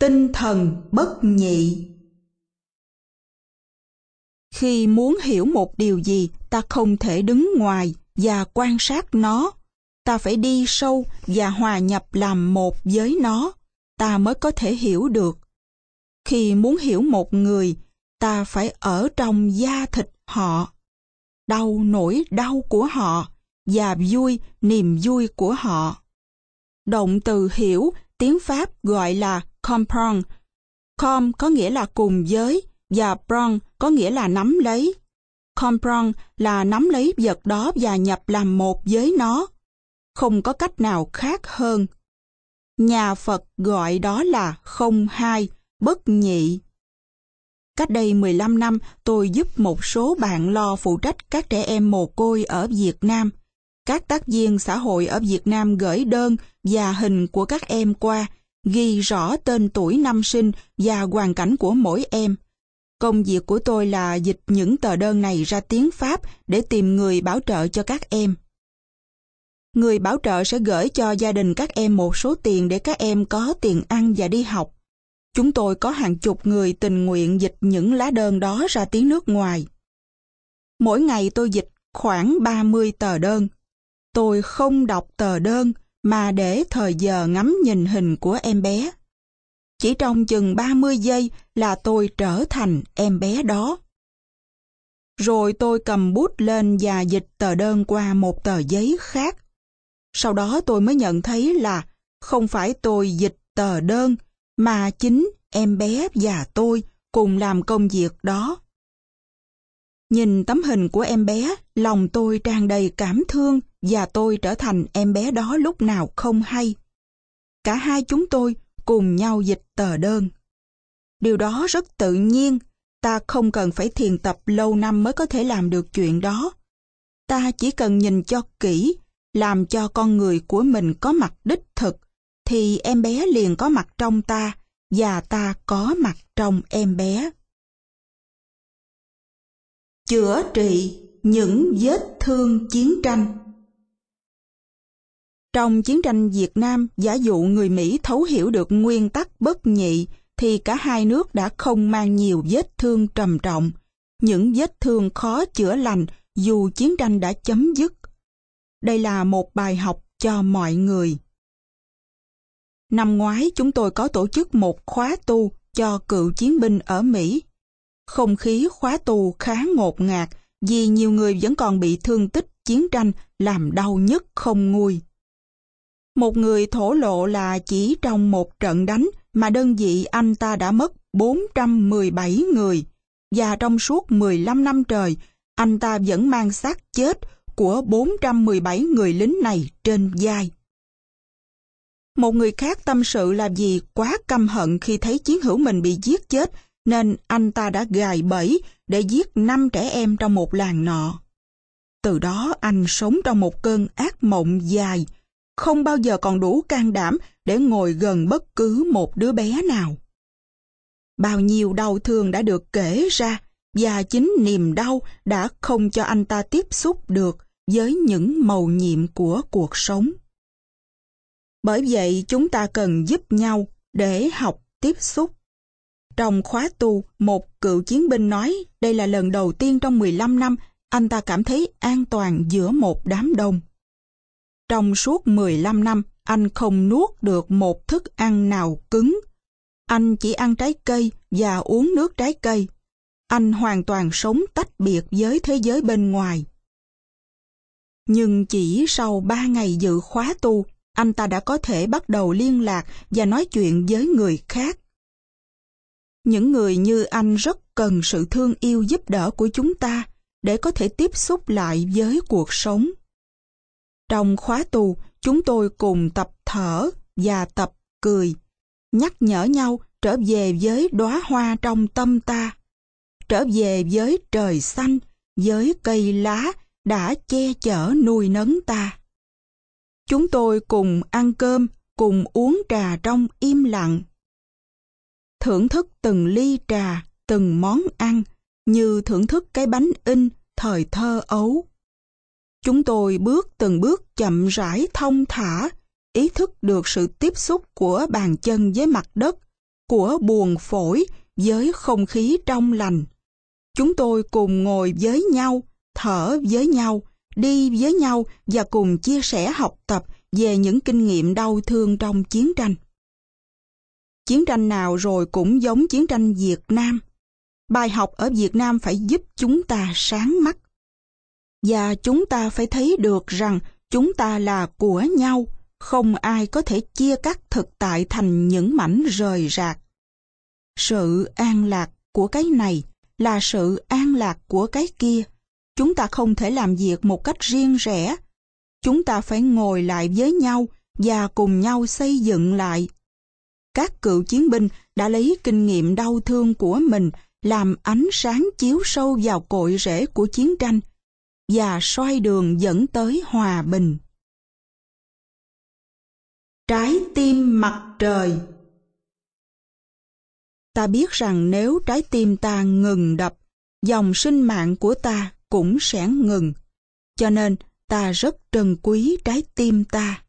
tinh thần bất nhị. Khi muốn hiểu một điều gì, ta không thể đứng ngoài và quan sát nó. Ta phải đi sâu và hòa nhập làm một với nó. Ta mới có thể hiểu được. Khi muốn hiểu một người, ta phải ở trong da thịt họ, đau nỗi đau của họ và vui niềm vui của họ. Động từ hiểu, tiếng pháp gọi là comprendre com có nghĩa là cùng với và prong có nghĩa là nắm lấy. Comprendre là nắm lấy vật đó và nhập làm một với nó. Không có cách nào khác hơn. Nhà phật gọi đó là không hai bất nhị. Cách đây 15 năm, tôi giúp một số bạn lo phụ trách các trẻ em mồ côi ở Việt Nam. Các tác viên xã hội ở Việt Nam gửi đơn và hình của các em qua, ghi rõ tên tuổi năm sinh và hoàn cảnh của mỗi em. Công việc của tôi là dịch những tờ đơn này ra tiếng Pháp để tìm người bảo trợ cho các em. Người bảo trợ sẽ gửi cho gia đình các em một số tiền để các em có tiền ăn và đi học. Chúng tôi có hàng chục người tình nguyện dịch những lá đơn đó ra tiếng nước ngoài. Mỗi ngày tôi dịch khoảng 30 tờ đơn. Tôi không đọc tờ đơn mà để thời giờ ngắm nhìn hình của em bé. Chỉ trong chừng 30 giây là tôi trở thành em bé đó. Rồi tôi cầm bút lên và dịch tờ đơn qua một tờ giấy khác. Sau đó tôi mới nhận thấy là không phải tôi dịch tờ đơn mà chính em bé và tôi cùng làm công việc đó. Nhìn tấm hình của em bé, lòng tôi tràn đầy cảm thương và tôi trở thành em bé đó lúc nào không hay. Cả hai chúng tôi cùng nhau dịch tờ đơn. Điều đó rất tự nhiên, ta không cần phải thiền tập lâu năm mới có thể làm được chuyện đó. Ta chỉ cần nhìn cho kỹ, làm cho con người của mình có mặt đích thực, thì em bé liền có mặt trong ta và ta có mặt trong em bé. Chữa trị những vết thương chiến tranh trong chiến tranh Việt Nam, giả dụ người Mỹ thấu hiểu được nguyên tắc bất nhị, thì cả hai nước đã không mang nhiều vết thương trầm trọng. Những vết thương khó chữa lành dù chiến tranh đã chấm dứt. Đây là một bài học cho mọi người. Năm ngoái chúng tôi có tổ chức một khóa tu cho cựu chiến binh ở Mỹ. Không khí khóa tu khá ngột ngạt vì nhiều người vẫn còn bị thương tích chiến tranh làm đau nhất không nguôi. Một người thổ lộ là chỉ trong một trận đánh mà đơn vị anh ta đã mất 417 người và trong suốt 15 năm trời anh ta vẫn mang xác chết của 417 người lính này trên vai. Một người khác tâm sự là vì quá căm hận khi thấy chiến hữu mình bị giết chết, nên anh ta đã gài bẫy để giết năm trẻ em trong một làng nọ. Từ đó anh sống trong một cơn ác mộng dài, không bao giờ còn đủ can đảm để ngồi gần bất cứ một đứa bé nào. Bao nhiêu đau thương đã được kể ra, và chính niềm đau đã không cho anh ta tiếp xúc được với những màu nhiệm của cuộc sống. Bởi vậy chúng ta cần giúp nhau để học tiếp xúc. Trong khóa tu, một cựu chiến binh nói đây là lần đầu tiên trong 15 năm anh ta cảm thấy an toàn giữa một đám đông. Trong suốt 15 năm, anh không nuốt được một thức ăn nào cứng. Anh chỉ ăn trái cây và uống nước trái cây. Anh hoàn toàn sống tách biệt với thế giới bên ngoài. Nhưng chỉ sau 3 ngày dự khóa tu, anh ta đã có thể bắt đầu liên lạc và nói chuyện với người khác. Những người như anh rất cần sự thương yêu giúp đỡ của chúng ta để có thể tiếp xúc lại với cuộc sống. Trong khóa tù, chúng tôi cùng tập thở và tập cười, nhắc nhở nhau trở về với đóa hoa trong tâm ta, trở về với trời xanh, với cây lá đã che chở nuôi nấng ta. Chúng tôi cùng ăn cơm, cùng uống trà trong im lặng. Thưởng thức từng ly trà, từng món ăn, như thưởng thức cái bánh in thời thơ ấu. Chúng tôi bước từng bước chậm rãi thông thả, ý thức được sự tiếp xúc của bàn chân với mặt đất, của buồn phổi với không khí trong lành. Chúng tôi cùng ngồi với nhau, thở với nhau, đi với nhau và cùng chia sẻ học tập về những kinh nghiệm đau thương trong chiến tranh. Chiến tranh nào rồi cũng giống chiến tranh Việt Nam. Bài học ở Việt Nam phải giúp chúng ta sáng mắt. Và chúng ta phải thấy được rằng chúng ta là của nhau, không ai có thể chia cắt thực tại thành những mảnh rời rạc. Sự an lạc của cái này là sự an lạc của cái kia. Chúng ta không thể làm việc một cách riêng rẽ. Chúng ta phải ngồi lại với nhau và cùng nhau xây dựng lại. Các cựu chiến binh đã lấy kinh nghiệm đau thương của mình làm ánh sáng chiếu sâu vào cội rễ của chiến tranh và soi đường dẫn tới hòa bình. Trái tim mặt trời Ta biết rằng nếu trái tim ta ngừng đập, dòng sinh mạng của ta cũng sẽ ngừng. Cho nên ta rất trân quý trái tim ta.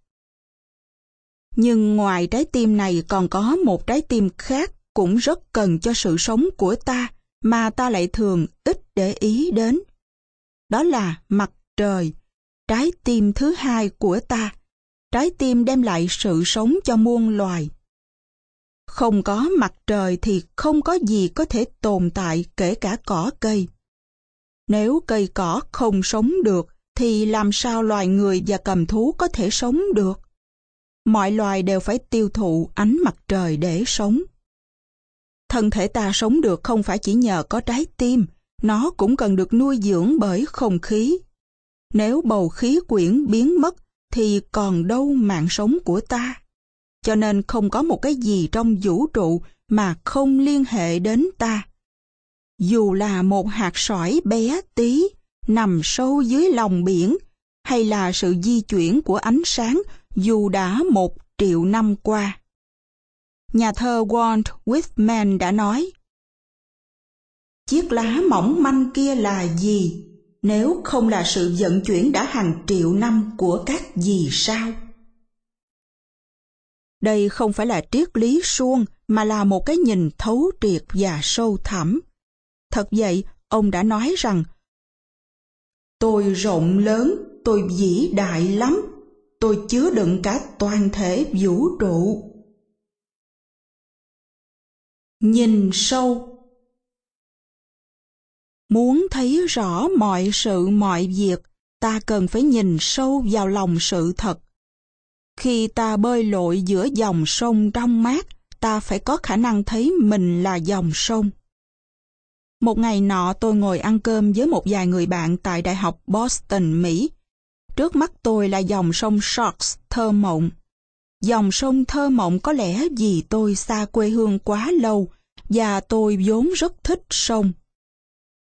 Nhưng ngoài trái tim này còn có một trái tim khác cũng rất cần cho sự sống của ta mà ta lại thường ít để ý đến. Đó là mặt trời, trái tim thứ hai của ta. Trái tim đem lại sự sống cho muôn loài. Không có mặt trời thì không có gì có thể tồn tại kể cả cỏ cây. Nếu cây cỏ không sống được thì làm sao loài người và cầm thú có thể sống được? Mọi loài đều phải tiêu thụ ánh mặt trời để sống. Thân thể ta sống được không phải chỉ nhờ có trái tim, nó cũng cần được nuôi dưỡng bởi không khí. Nếu bầu khí quyển biến mất thì còn đâu mạng sống của ta. Cho nên không có một cái gì trong vũ trụ mà không liên hệ đến ta. Dù là một hạt sỏi bé tí, nằm sâu dưới lòng biển, hay là sự di chuyển của ánh sáng dù đã một triệu năm qua. Nhà thơ Walt Whitman đã nói, Chiếc lá mỏng manh kia là gì, nếu không là sự vận chuyển đã hàng triệu năm của các gì sao? Đây không phải là triết lý suông mà là một cái nhìn thấu triệt và sâu thẳm. Thật vậy, ông đã nói rằng Tôi rộng lớn, tôi vĩ đại lắm, tôi chứa đựng cả toàn thể vũ trụ. Nhìn sâu Muốn thấy rõ mọi sự mọi việc, ta cần phải nhìn sâu vào lòng sự thật. Khi ta bơi lội giữa dòng sông trong mát, ta phải có khả năng thấy mình là dòng sông. Một ngày nọ tôi ngồi ăn cơm với một vài người bạn tại Đại học Boston, Mỹ. Trước mắt tôi là dòng sông Sharks thơ mộng. Dòng sông thơ mộng có lẽ vì tôi xa quê hương quá lâu và tôi vốn rất thích sông.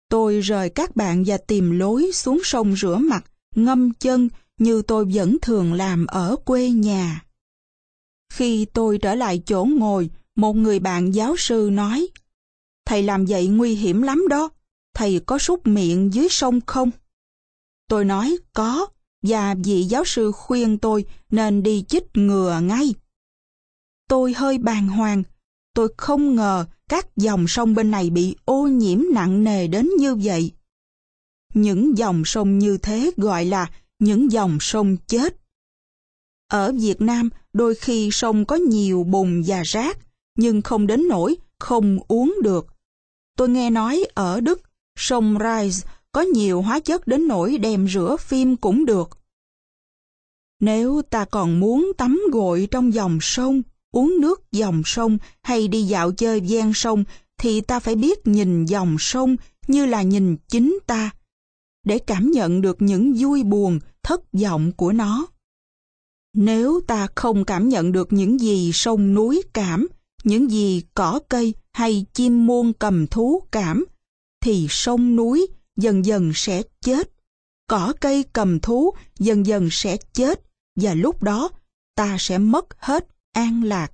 Tôi rời các bạn và tìm lối xuống sông rửa mặt, ngâm chân như tôi vẫn thường làm ở quê nhà. Khi tôi trở lại chỗ ngồi, một người bạn giáo sư nói, Thầy làm vậy nguy hiểm lắm đó, thầy có súc miệng dưới sông không? Tôi nói có, và vị giáo sư khuyên tôi nên đi chích ngừa ngay. Tôi hơi bàng hoàng, tôi không ngờ các dòng sông bên này bị ô nhiễm nặng nề đến như vậy. Những dòng sông như thế gọi là những dòng sông chết. Ở Việt Nam, đôi khi sông có nhiều bùn và rác, nhưng không đến nỗi không uống được. Tôi nghe nói ở Đức, sông Rise có nhiều hóa chất đến nỗi đem rửa phim cũng được. Nếu ta còn muốn tắm gội trong dòng sông, uống nước dòng sông hay đi dạo chơi ven sông thì ta phải biết nhìn dòng sông như là nhìn chính ta để cảm nhận được những vui buồn, thất vọng của nó. Nếu ta không cảm nhận được những gì sông núi cảm, những gì cỏ cây hay chim muôn cầm thú cảm, thì sông núi dần dần sẽ chết. Cỏ cây cầm thú dần dần sẽ chết và lúc đó ta sẽ mất hết an lạc.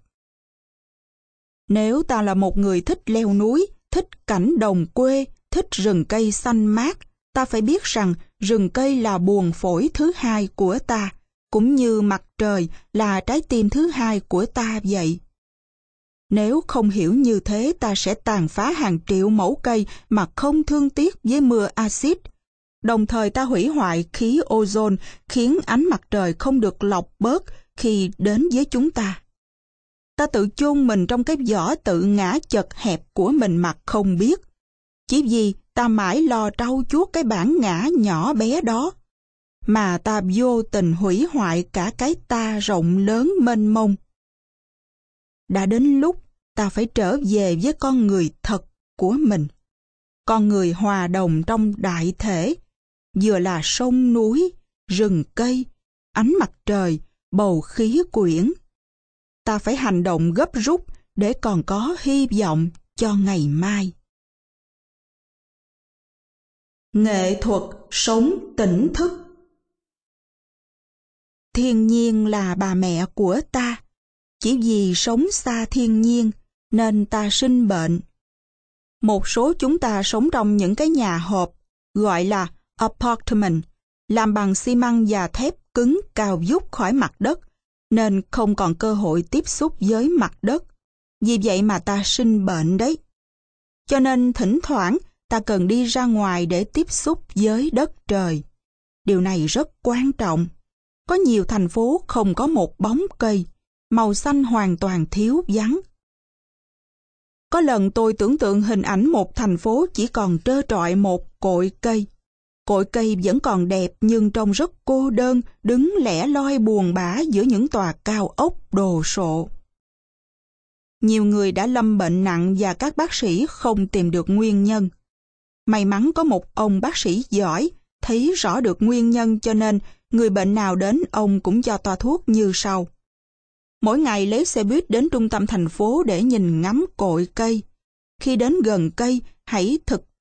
Nếu ta là một người thích leo núi, thích cảnh đồng quê, thích rừng cây xanh mát, ta phải biết rằng rừng cây là buồn phổi thứ hai của ta, cũng như mặt trời là trái tim thứ hai của ta vậy. Nếu không hiểu như thế ta sẽ tàn phá hàng triệu mẫu cây mà không thương tiếc với mưa axit. Đồng thời ta hủy hoại khí ozone khiến ánh mặt trời không được lọc bớt khi đến với chúng ta. Ta tự chôn mình trong cái vỏ tự ngã chật hẹp của mình mà không biết. Chỉ vì ta mãi lo trau chuốt cái bản ngã nhỏ bé đó mà ta vô tình hủy hoại cả cái ta rộng lớn mênh mông. Đã đến lúc ta phải trở về với con người thật của mình. Con người hòa đồng trong đại thể, vừa là sông núi, rừng cây, ánh mặt trời, bầu khí quyển. Ta phải hành động gấp rút để còn có hy vọng cho ngày mai. Nghệ thuật sống tỉnh thức Thiên nhiên là bà mẹ của ta. Chỉ vì sống xa thiên nhiên nên ta sinh bệnh. Một số chúng ta sống trong những cái nhà hộp gọi là apartment, làm bằng xi măng và thép cứng cao vút khỏi mặt đất, nên không còn cơ hội tiếp xúc với mặt đất. Vì vậy mà ta sinh bệnh đấy. Cho nên thỉnh thoảng ta cần đi ra ngoài để tiếp xúc với đất trời. Điều này rất quan trọng. Có nhiều thành phố không có một bóng cây, màu xanh hoàn toàn thiếu vắng. Có lần tôi tưởng tượng hình ảnh một thành phố chỉ còn trơ trọi một cội cây. Cội cây vẫn còn đẹp nhưng trông rất cô đơn, đứng lẻ loi buồn bã giữa những tòa cao ốc đồ sộ. Nhiều người đã lâm bệnh nặng và các bác sĩ không tìm được nguyên nhân. May mắn có một ông bác sĩ giỏi, thấy rõ được nguyên nhân cho nên người bệnh nào đến ông cũng cho toa thuốc như sau. Mỗi ngày lấy xe buýt đến trung tâm thành phố để nhìn ngắm cội cây. Khi đến gần cây, hãy thực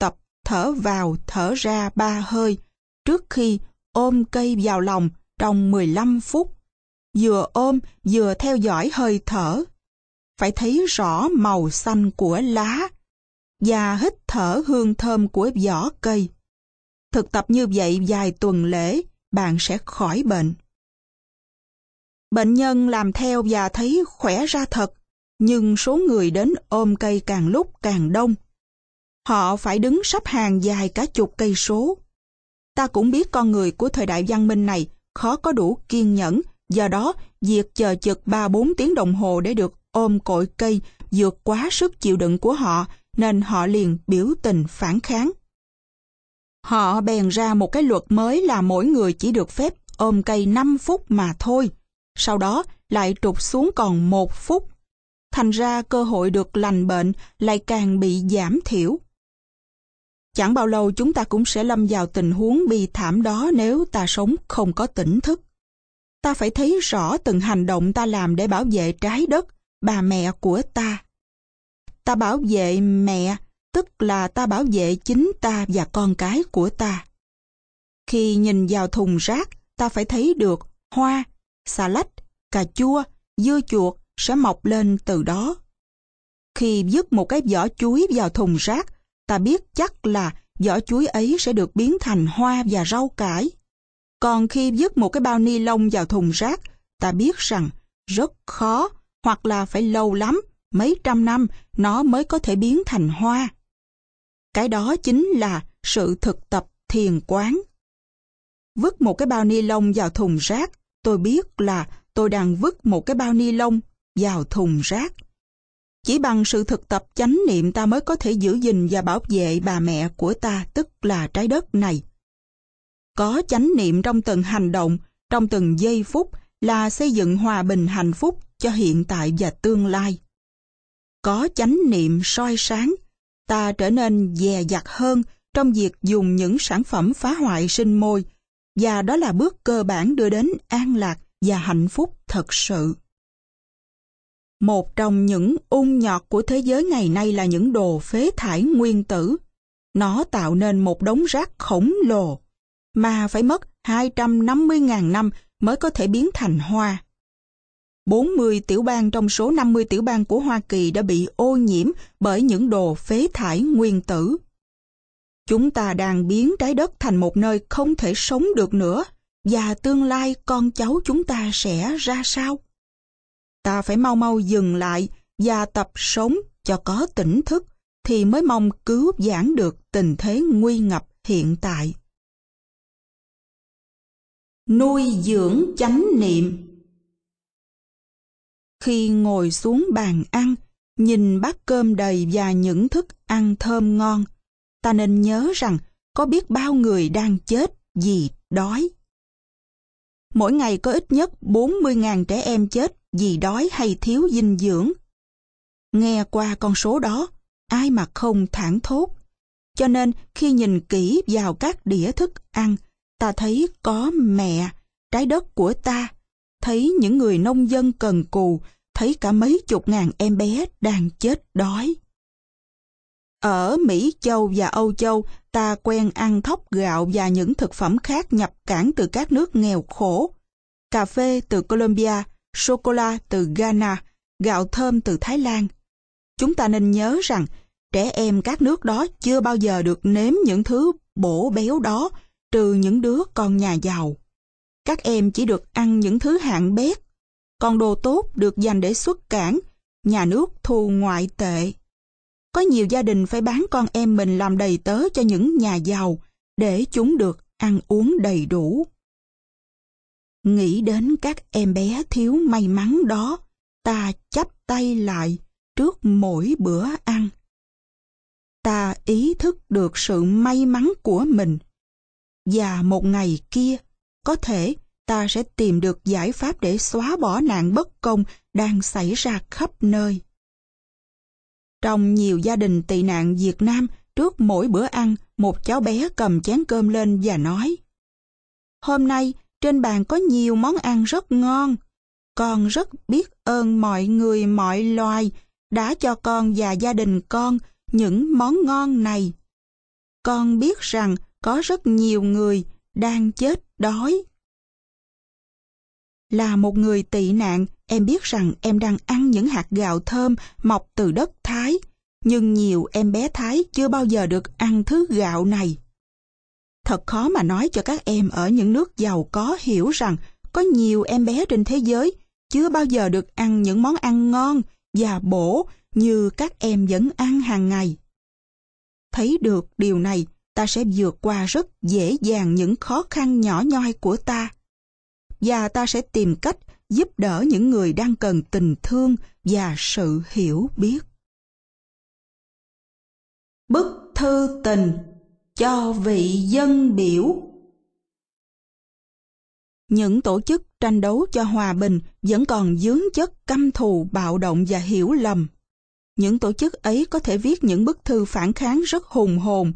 thở vào thở ra ba hơi trước khi ôm cây vào lòng trong 15 phút. Vừa ôm vừa theo dõi hơi thở. Phải thấy rõ màu xanh của lá và hít thở hương thơm của vỏ cây. Thực tập như vậy vài tuần lễ, bạn sẽ khỏi bệnh. Bệnh nhân làm theo và thấy khỏe ra thật, nhưng số người đến ôm cây càng lúc càng đông. Họ phải đứng sắp hàng dài cả chục cây số. Ta cũng biết con người của thời đại văn minh này khó có đủ kiên nhẫn, do đó việc chờ chực 3-4 tiếng đồng hồ để được ôm cội cây vượt quá sức chịu đựng của họ nên họ liền biểu tình phản kháng. Họ bèn ra một cái luật mới là mỗi người chỉ được phép ôm cây 5 phút mà thôi, sau đó lại trục xuống còn một phút. Thành ra cơ hội được lành bệnh lại càng bị giảm thiểu. Chẳng bao lâu chúng ta cũng sẽ lâm vào tình huống bi thảm đó nếu ta sống không có tỉnh thức. Ta phải thấy rõ từng hành động ta làm để bảo vệ trái đất, bà mẹ của ta. Ta bảo vệ mẹ, tức là ta bảo vệ chính ta và con cái của ta. Khi nhìn vào thùng rác, ta phải thấy được hoa, xà lách, cà chua, dưa chuột sẽ mọc lên từ đó. Khi vứt một cái vỏ chuối vào thùng rác, ta biết chắc là vỏ chuối ấy sẽ được biến thành hoa và rau cải. Còn khi vứt một cái bao ni lông vào thùng rác, ta biết rằng rất khó hoặc là phải lâu lắm, mấy trăm năm nó mới có thể biến thành hoa. Cái đó chính là sự thực tập thiền quán. Vứt một cái bao ni lông vào thùng rác, tôi biết là tôi đang vứt một cái bao ni lông vào thùng rác. Chỉ bằng sự thực tập chánh niệm ta mới có thể giữ gìn và bảo vệ bà mẹ của ta, tức là trái đất này. Có chánh niệm trong từng hành động, trong từng giây phút là xây dựng hòa bình hạnh phúc cho hiện tại và tương lai. Có chánh niệm soi sáng, ta trở nên dè dặt hơn trong việc dùng những sản phẩm phá hoại sinh môi, và đó là bước cơ bản đưa đến an lạc và hạnh phúc thật sự. Một trong những ung nhọt của thế giới ngày nay là những đồ phế thải nguyên tử. Nó tạo nên một đống rác khổng lồ, mà phải mất 250.000 năm mới có thể biến thành hoa. 40 tiểu bang trong số 50 tiểu bang của Hoa Kỳ đã bị ô nhiễm bởi những đồ phế thải nguyên tử. Chúng ta đang biến trái đất thành một nơi không thể sống được nữa, và tương lai con cháu chúng ta sẽ ra sao? Ta phải mau mau dừng lại và tập sống cho có tỉnh thức thì mới mong cứu giãn được tình thế nguy ngập hiện tại. Nuôi dưỡng chánh niệm Khi ngồi xuống bàn ăn, nhìn bát cơm đầy và những thức ăn thơm ngon, ta nên nhớ rằng có biết bao người đang chết vì đói. Mỗi ngày có ít nhất 40.000 trẻ em chết vì đói hay thiếu dinh dưỡng. Nghe qua con số đó, ai mà không thảng thốt. Cho nên khi nhìn kỹ vào các đĩa thức ăn, ta thấy có mẹ, trái đất của ta, thấy những người nông dân cần cù, thấy cả mấy chục ngàn em bé đang chết đói. Ở Mỹ Châu và Âu Châu, ta quen ăn thóc gạo và những thực phẩm khác nhập cảng từ các nước nghèo khổ. Cà phê từ Colombia, sô-cô-la từ Ghana, gạo thơm từ Thái Lan. Chúng ta nên nhớ rằng trẻ em các nước đó chưa bao giờ được nếm những thứ bổ béo đó trừ những đứa con nhà giàu. Các em chỉ được ăn những thứ hạng bét, còn đồ tốt được dành để xuất cảng, nhà nước thu ngoại tệ. Có nhiều gia đình phải bán con em mình làm đầy tớ cho những nhà giàu để chúng được ăn uống đầy đủ. Nghĩ đến các em bé thiếu may mắn đó, ta chắp tay lại trước mỗi bữa ăn. Ta ý thức được sự may mắn của mình. Và một ngày kia, có thể ta sẽ tìm được giải pháp để xóa bỏ nạn bất công đang xảy ra khắp nơi. Trong nhiều gia đình tị nạn Việt Nam, trước mỗi bữa ăn, một cháu bé cầm chén cơm lên và nói Hôm nay, trên bàn có nhiều món ăn rất ngon. Con rất biết ơn mọi người mọi loài đã cho con và gia đình con những món ngon này. Con biết rằng có rất nhiều người đang chết đói. Là một người tị nạn, em biết rằng em đang ăn những hạt gạo thơm mọc từ đất Thái, nhưng nhiều em bé Thái chưa bao giờ được ăn thứ gạo này. Thật khó mà nói cho các em ở những nước giàu có hiểu rằng có nhiều em bé trên thế giới chưa bao giờ được ăn những món ăn ngon và bổ như các em vẫn ăn hàng ngày. Thấy được điều này, ta sẽ vượt qua rất dễ dàng những khó khăn nhỏ nhoi của ta. Và ta sẽ tìm cách giúp đỡ những người đang cần tình thương và sự hiểu biết. Bức thư tình cho vị dân biểu những tổ chức tranh đấu cho hòa bình vẫn còn dướng chất căm thù, bạo động và hiểu lầm. Những tổ chức ấy có thể viết những bức thư phản kháng rất hùng hồn,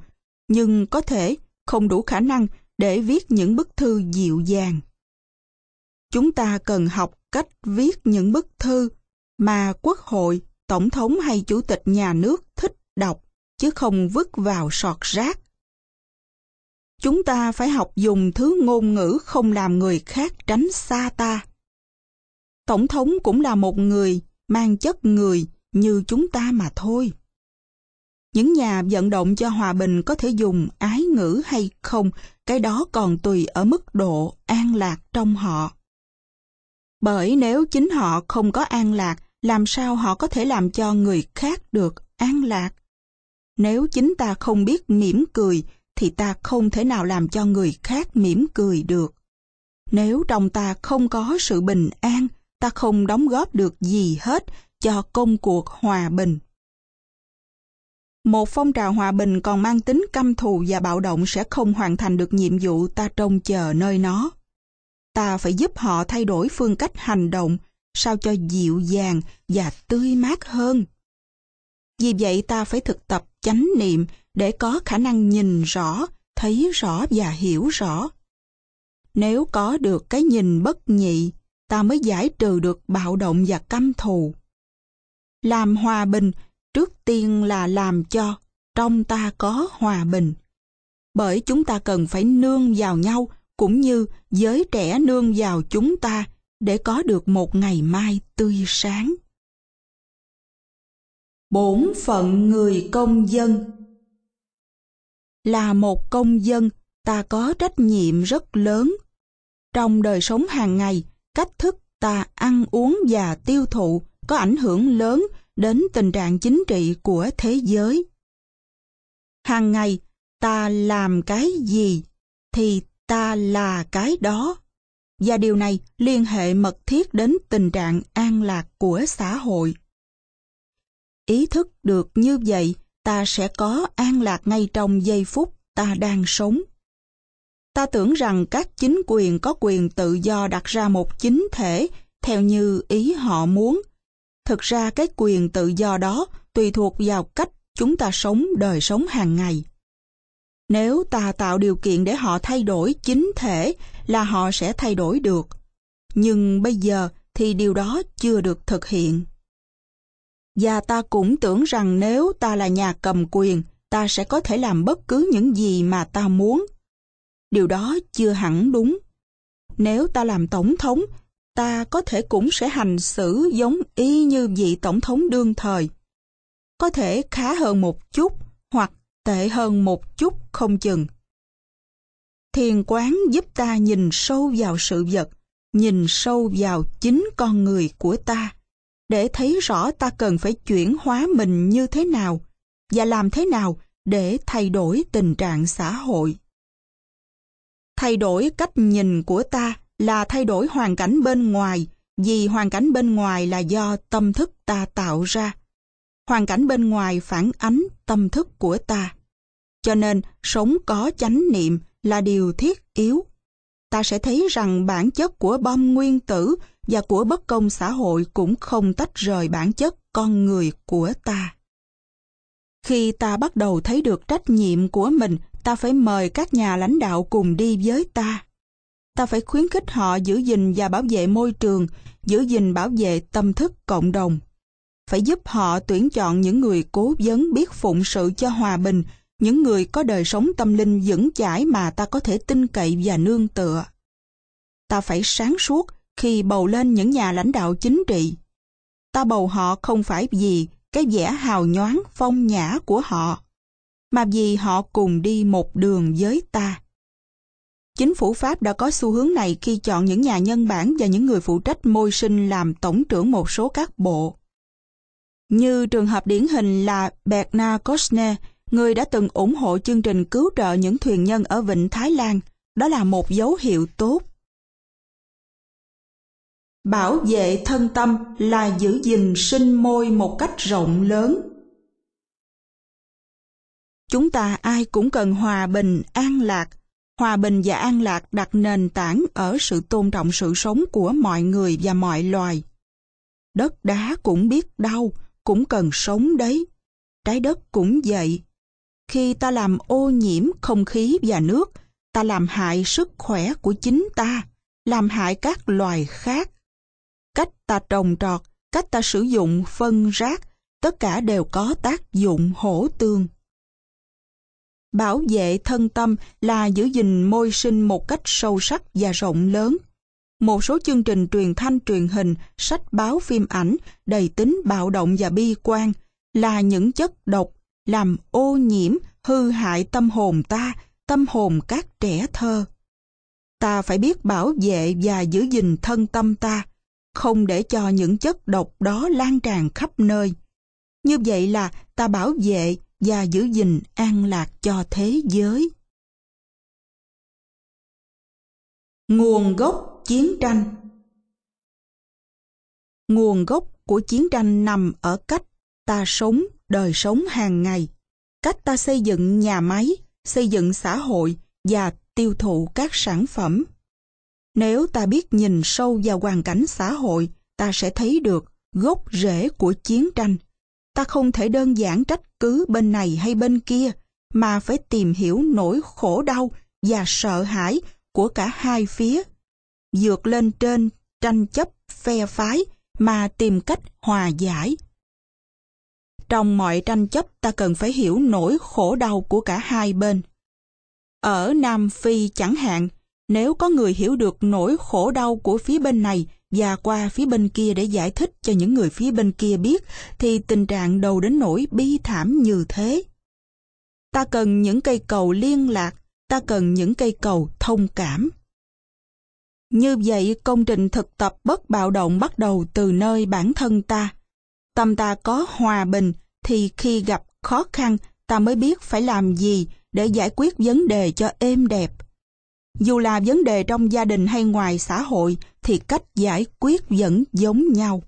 nhưng có thể không đủ khả năng để viết những bức thư dịu dàng. Chúng ta cần học cách viết những bức thư mà quốc hội, tổng thống hay chủ tịch nhà nước thích đọc, chứ không vứt vào sọt rác. Chúng ta phải học dùng thứ ngôn ngữ không làm người khác tránh xa ta. Tổng thống cũng là một người, mang chất người như chúng ta mà thôi. Những nhà vận động cho hòa bình có thể dùng ái ngữ hay không, cái đó còn tùy ở mức độ an lạc trong họ. Bởi nếu chính họ không có an lạc, làm sao họ có thể làm cho người khác được an lạc? Nếu chính ta không biết mỉm cười, thì ta không thể nào làm cho người khác mỉm cười được. Nếu trong ta không có sự bình an, ta không đóng góp được gì hết cho công cuộc hòa bình. Một phong trào hòa bình còn mang tính căm thù và bạo động sẽ không hoàn thành được nhiệm vụ ta trông chờ nơi nó. Ta phải giúp họ thay đổi phương cách hành động sao cho dịu dàng và tươi mát hơn. Vì vậy ta phải thực tập chánh niệm để có khả năng nhìn rõ, thấy rõ và hiểu rõ. Nếu có được cái nhìn bất nhị, ta mới giải trừ được bạo động và căm thù. Làm hòa bình trước tiên là làm cho trong ta có hòa bình. Bởi chúng ta cần phải nương vào nhau cũng như giới trẻ nương vào chúng ta để có được một ngày mai tươi sáng. Bổn phận người công dân là một công dân, ta có trách nhiệm rất lớn. Trong đời sống hàng ngày, cách thức ta ăn uống và tiêu thụ có ảnh hưởng lớn đến tình trạng chính trị của thế giới. Hàng ngày, ta làm cái gì thì ta là cái đó. Và điều này liên hệ mật thiết đến tình trạng an lạc của xã hội. Ý thức được như vậy, ta sẽ có an lạc ngay trong giây phút ta đang sống. Ta tưởng rằng các chính quyền có quyền tự do đặt ra một chính thể theo như ý họ muốn. Thực ra cái quyền tự do đó tùy thuộc vào cách chúng ta sống đời sống hàng ngày. Nếu ta tạo điều kiện để họ thay đổi chính thể là họ sẽ thay đổi được. Nhưng bây giờ thì điều đó chưa được thực hiện. Và ta cũng tưởng rằng nếu ta là nhà cầm quyền, ta sẽ có thể làm bất cứ những gì mà ta muốn. Điều đó chưa hẳn đúng. Nếu ta làm tổng thống, ta có thể cũng sẽ hành xử giống y như vị tổng thống đương thời. Có thể khá hơn một chút hoặc tệ hơn một chút không chừng. Thiền quán giúp ta nhìn sâu vào sự vật, nhìn sâu vào chính con người của ta, để thấy rõ ta cần phải chuyển hóa mình như thế nào và làm thế nào để thay đổi tình trạng xã hội. Thay đổi cách nhìn của ta là thay đổi hoàn cảnh bên ngoài, vì hoàn cảnh bên ngoài là do tâm thức ta tạo ra. Hoàn cảnh bên ngoài phản ánh tâm thức của ta. Cho nên, sống có chánh niệm là điều thiết yếu. Ta sẽ thấy rằng bản chất của bom nguyên tử và của bất công xã hội cũng không tách rời bản chất con người của ta. Khi ta bắt đầu thấy được trách nhiệm của mình, ta phải mời các nhà lãnh đạo cùng đi với ta. Ta phải khuyến khích họ giữ gìn và bảo vệ môi trường, giữ gìn bảo vệ tâm thức cộng đồng. Phải giúp họ tuyển chọn những người cố vấn biết phụng sự cho hòa bình, những người có đời sống tâm linh vững chãi mà ta có thể tin cậy và nương tựa. Ta phải sáng suốt khi bầu lên những nhà lãnh đạo chính trị. Ta bầu họ không phải vì cái vẻ hào nhoáng phong nhã của họ, mà vì họ cùng đi một đường với ta. Chính phủ Pháp đã có xu hướng này khi chọn những nhà nhân bản và những người phụ trách môi sinh làm tổng trưởng một số các bộ. Như trường hợp điển hình là Bernard Kouchner, người đã từng ủng hộ chương trình cứu trợ những thuyền nhân ở Vịnh Thái Lan. Đó là một dấu hiệu tốt. Bảo vệ thân tâm là giữ gìn sinh môi một cách rộng lớn. Chúng ta ai cũng cần hòa bình, an lạc. Hòa bình và an lạc đặt nền tảng ở sự tôn trọng sự sống của mọi người và mọi loài. Đất đá cũng biết đau, cũng cần sống đấy. Trái đất cũng vậy. Khi ta làm ô nhiễm không khí và nước, ta làm hại sức khỏe của chính ta, làm hại các loài khác cách ta trồng trọt, cách ta sử dụng phân rác, tất cả đều có tác dụng hỗ tương. Bảo vệ thân tâm là giữ gìn môi sinh một cách sâu sắc và rộng lớn. Một số chương trình truyền thanh truyền hình, sách báo phim ảnh đầy tính bạo động và bi quan là những chất độc làm ô nhiễm, hư hại tâm hồn ta, tâm hồn các trẻ thơ. Ta phải biết bảo vệ và giữ gìn thân tâm ta, không để cho những chất độc đó lan tràn khắp nơi. Như vậy là ta bảo vệ và giữ gìn an lạc cho thế giới. Nguồn gốc chiến tranh Nguồn gốc của chiến tranh nằm ở cách ta sống đời sống hàng ngày, cách ta xây dựng nhà máy, xây dựng xã hội và tiêu thụ các sản phẩm. Nếu ta biết nhìn sâu vào hoàn cảnh xã hội, ta sẽ thấy được gốc rễ của chiến tranh. Ta không thể đơn giản trách cứ bên này hay bên kia, mà phải tìm hiểu nỗi khổ đau và sợ hãi của cả hai phía. Dược lên trên tranh chấp phe phái mà tìm cách hòa giải. Trong mọi tranh chấp ta cần phải hiểu nỗi khổ đau của cả hai bên. Ở Nam Phi chẳng hạn, nếu có người hiểu được nỗi khổ đau của phía bên này và qua phía bên kia để giải thích cho những người phía bên kia biết, thì tình trạng đầu đến nỗi bi thảm như thế. Ta cần những cây cầu liên lạc, ta cần những cây cầu thông cảm. Như vậy, công trình thực tập bất bạo động bắt đầu từ nơi bản thân ta. Tâm ta có hòa bình, thì khi gặp khó khăn, ta mới biết phải làm gì để giải quyết vấn đề cho êm đẹp. Dù là vấn đề trong gia đình hay ngoài xã hội, thì cách giải quyết vẫn giống nhau.